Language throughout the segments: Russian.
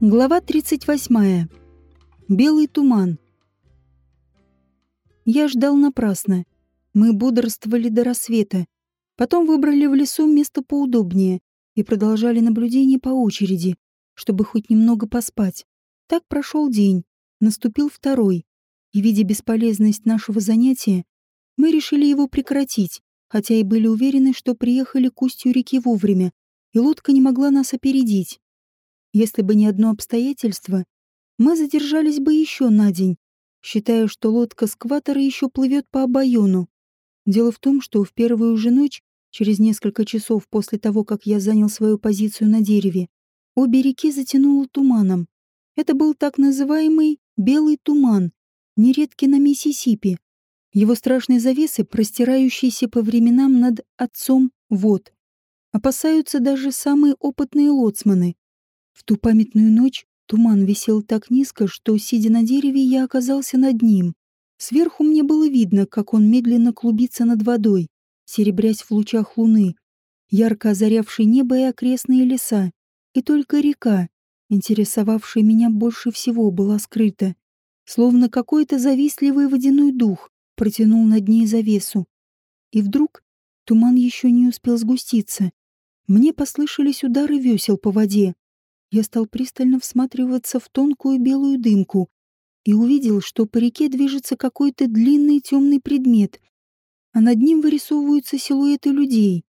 Глава 38. Белый туман. Я ждал напрасно. Мы бодрствовали до рассвета. Потом выбрали в лесу место поудобнее и продолжали наблюдение по очереди, чтобы хоть немного поспать. Так прошел день, наступил второй, и, видя бесполезность нашего занятия, мы решили его прекратить, хотя и были уверены, что приехали к устью реки вовремя, и лодка не могла нас опередить. Если бы не одно обстоятельство, мы задержались бы еще на день, считая, что лодка скватера еще плывет по обоюну. Дело в том, что в первую же ночь, через несколько часов после того, как я занял свою позицию на дереве, обе реки затянуло туманом. Это был так называемый «белый туман», нередки на Миссисипи. Его страшные завесы, простирающиеся по временам над отцом вод. Опасаются даже самые опытные лоцманы. В ту памятную ночь туман висел так низко, что, сидя на дереве, я оказался над ним. Сверху мне было видно, как он медленно клубится над водой, серебрясь в лучах луны, ярко озарявшей небо и окрестные леса. И только река, интересовавшая меня больше всего, была скрыта. Словно какой-то завистливый водяной дух протянул над ней завесу. И вдруг туман еще не успел сгуститься, мне послышались удары весел по воде. Я стал пристально всматриваться в тонкую белую дымку и увидел, что по реке движется какой-то длинный темный предмет, а над ним вырисовываются силуэты людей.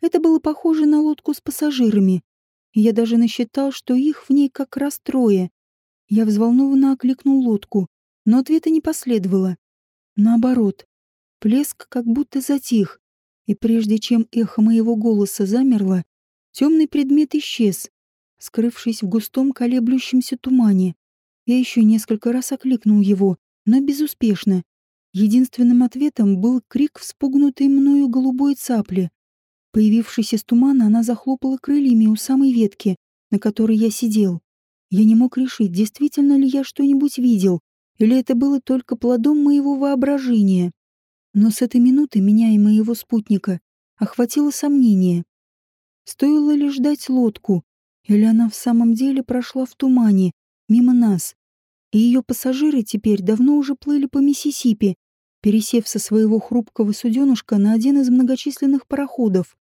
Это было похоже на лодку с пассажирами, и я даже насчитал, что их в ней как раз трое. Я взволнованно окликнул лодку, но ответа не последовало. Наоборот, плеск как будто затих, и прежде чем эхо моего голоса замерло, темный предмет исчез, скрывшись в густом колеблющемся тумане. Я еще несколько раз окликнул его, но безуспешно. Единственным ответом был крик вспугнутой мною голубой цапли. Появившись из тумана, она захлопала крыльями у самой ветки, на которой я сидел. Я не мог решить, действительно ли я что-нибудь видел, или это было только плодом моего воображения. Но с этой минуты меня и моего спутника охватило сомнение. Стоило ли ждать лодку, или она в самом деле прошла в тумане, мимо нас, и ее пассажиры теперь давно уже плыли по Миссисипи, пересев со своего хрупкого суденушка на один из многочисленных пароходов,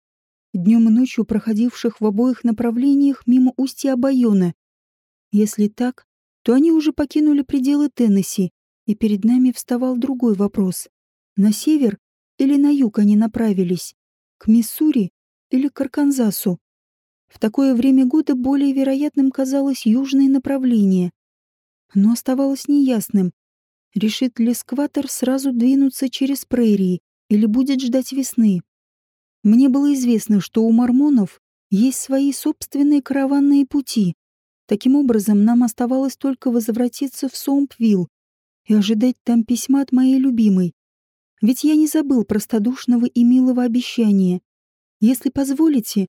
днем и ночью проходивших в обоих направлениях мимо устья Байона. Если так, то они уже покинули пределы Теннесси, и перед нами вставал другой вопрос. На север или на юг они направились? К Миссури или к Арканзасу? В такое время года более вероятным казалось южное направление. Но оставалось неясным, решит ли скватер сразу двинуться через прерии или будет ждать весны. Мне было известно, что у мормонов есть свои собственные караванные пути. Таким образом, нам оставалось только возвратиться в Сомпвилл и ожидать там письма от моей любимой, ведь я не забыл простодушного и милого обещания. Если позволите,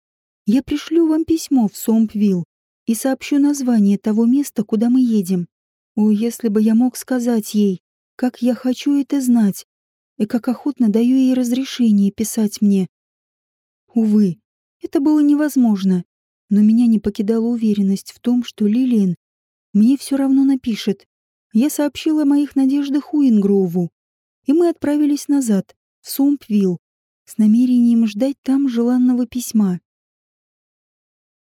я пришлю вам письмо в Сомпвилл и сообщу название того места, куда мы едем. О, если бы я мог сказать ей, как я хочу это знать, и как охотно даю ей разрешение писать мне. Увы, это было невозможно, но меня не покидала уверенность в том, что Лилиан мне все равно напишет. Я сообщила о моих надеждах Уингроуву, и мы отправились назад, в Сомпвилл, с намерением ждать там желанного письма.